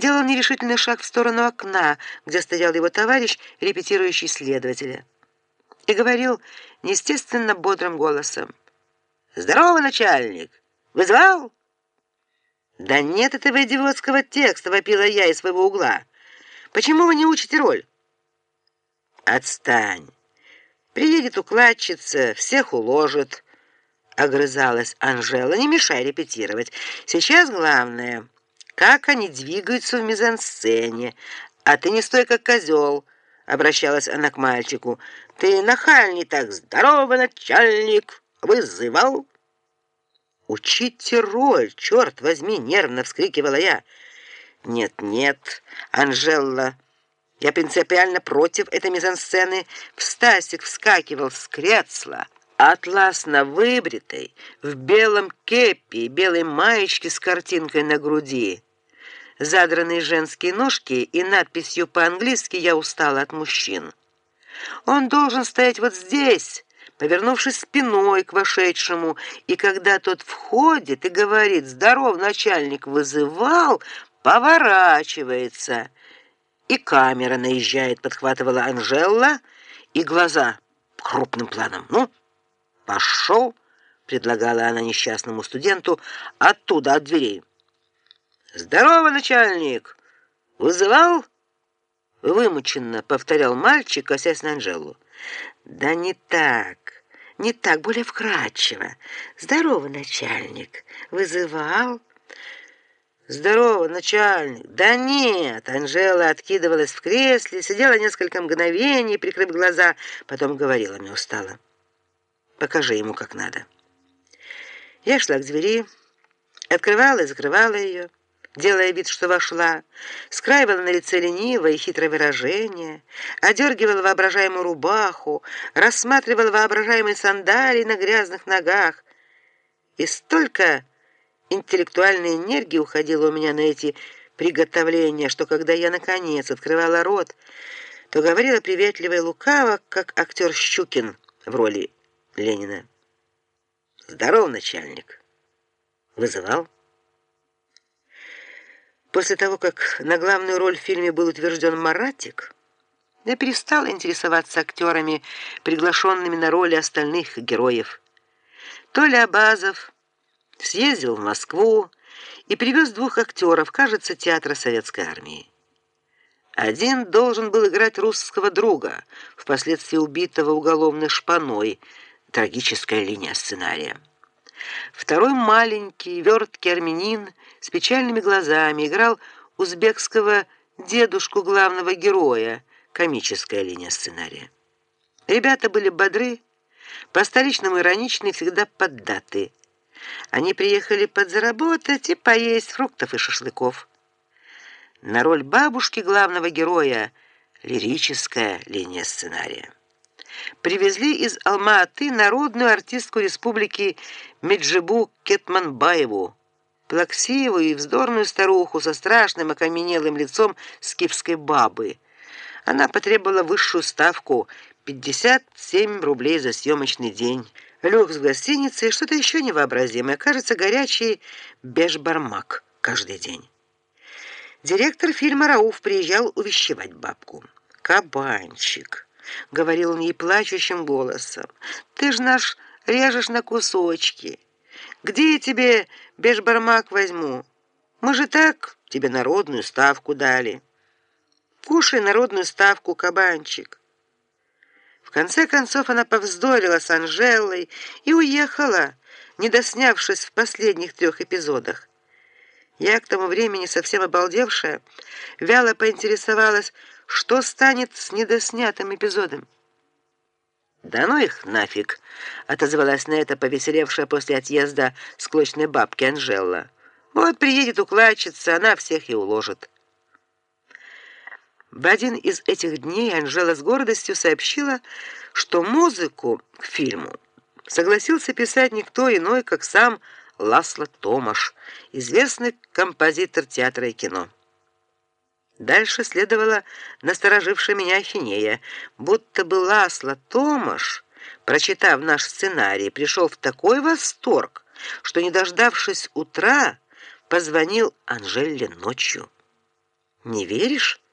делал нерешительный шаг в сторону окна, где стоял его товарищ, репетирующий следователя. И говорил неестественно бодрым голосом: "Здорово, начальник. Вызвал?" "Да нет этого идиотского текста", вопила я из своего угла. "Почему вы не учите роль?" "Отстань. Приедет укладчица, всех уложит" огрызалась Анжела. Не мешай репетировать. Сейчас главное как они двигаются в мизансцене. А ты не стой как козел, обращалась она к мальчику. Ты нахальный так, здорово, начальник, вызывал. Учите роль, черт возьми, нервно вскрикивала я. Нет, нет, Анжела, я принципиально против этой мизансцены. Встасик вскакивал с кресла атласно выбритый, в белом кепи и белой маечке с картинкой на груди. Задранные женские ножки и надписью по-английски «Я устала от мужчин». Он должен стоять вот здесь, повернувшись спиной к вошедшему, и когда тот входит и говорит «Здоров, начальник, вызывал», поворачивается. И камера наезжает, подхватывала Анжела, и глаза крупным планом. Ну, Пошел, предлагала она несчастному студенту оттуда от дверей. Здорово, начальник. Вызывал? Вымученно повторял мальчик, косясь на Анжелу. Да не так. Не так, более вкратчиво. Здорово, начальник. Вызывал? Здорово, начальник. Да нет, Анжела откидывалась в кресле, сидела несколько мгновений, прикрыв глаза, потом говорила мне устало. Покажи ему как надо. Я шла к двери, открывала и закрывала ее, делая вид, что вошла, скраивала на лице ленивое и хитрое выражение, одергивала воображаемую рубаху, рассматривала воображаемые сандалии на грязных ногах. И столько интеллектуальной энергии уходило у меня на эти приготовления, что когда я наконец открывала рот, то говорила приветливо и лукаво, как актер Щукин в роли Ленина. Здоров, начальник. Вызывал? После того, как на главную роль в фильме был утвержден Маратик, я перестала интересоваться актерами, приглашенными на роли остальных героев. Толя Абазов съездил в Москву и привез двух актеров, кажется, театра Советской армии. Один должен был играть русского друга, впоследствии убитого уголовной шпаной, трагическая линия сценария. Второй маленький, верткий армянин с печальными глазами играл узбекского дедушку главного героя, комическая линия сценария. Ребята были бодры, по-столичному ироничны, всегда поддаты. Они приехали подзаработать и поесть фруктов и шашлыков. На роль бабушки главного героя лирическая линия сценария привезли из Алма-Аты народную артистку республики Меджибу Кетманбаеву, плаксивую и вздорную старуху со страшным окаменелым лицом скифской бабы. Она потребовала высшую ставку 57 рублей за съемочный день. Люкс в гостинице и что-то еще невообразимое, кажется, горячий бешбармак каждый день. Директор фильма Рауф приезжал увещевать бабку. Кабанчик говорил он ей плачущим голосом. Ты ж наш режешь на кусочки. Где я тебе бешбармак возьму? Мы же так тебе народную ставку дали. Кушай народную ставку, кабанчик. В конце концов она повздорила с Анжелой и уехала, не доснявшись в последних трех эпизодах. Я к тому времени совсем обалдевшая, вяло поинтересовалась, что станет с недоснятым эпизодом. Да ну их нафиг, отозвалась на это повеселевшая после отъезда склочной бабки Анжела. Вот приедет укладчица, она всех и уложит. В один из этих дней Анжела с гордостью сообщила, что музыку к фильму согласился писать никто иной, как сам Ласло Томаш, известный композитор театра и кино. Дальше следовала насторожившая меня ахинея, будто бы Ласло Томаш, прочитав наш сценарий, пришел в такой восторг, что не дождавшись утра, позвонил Анжеле ночью. Не веришь?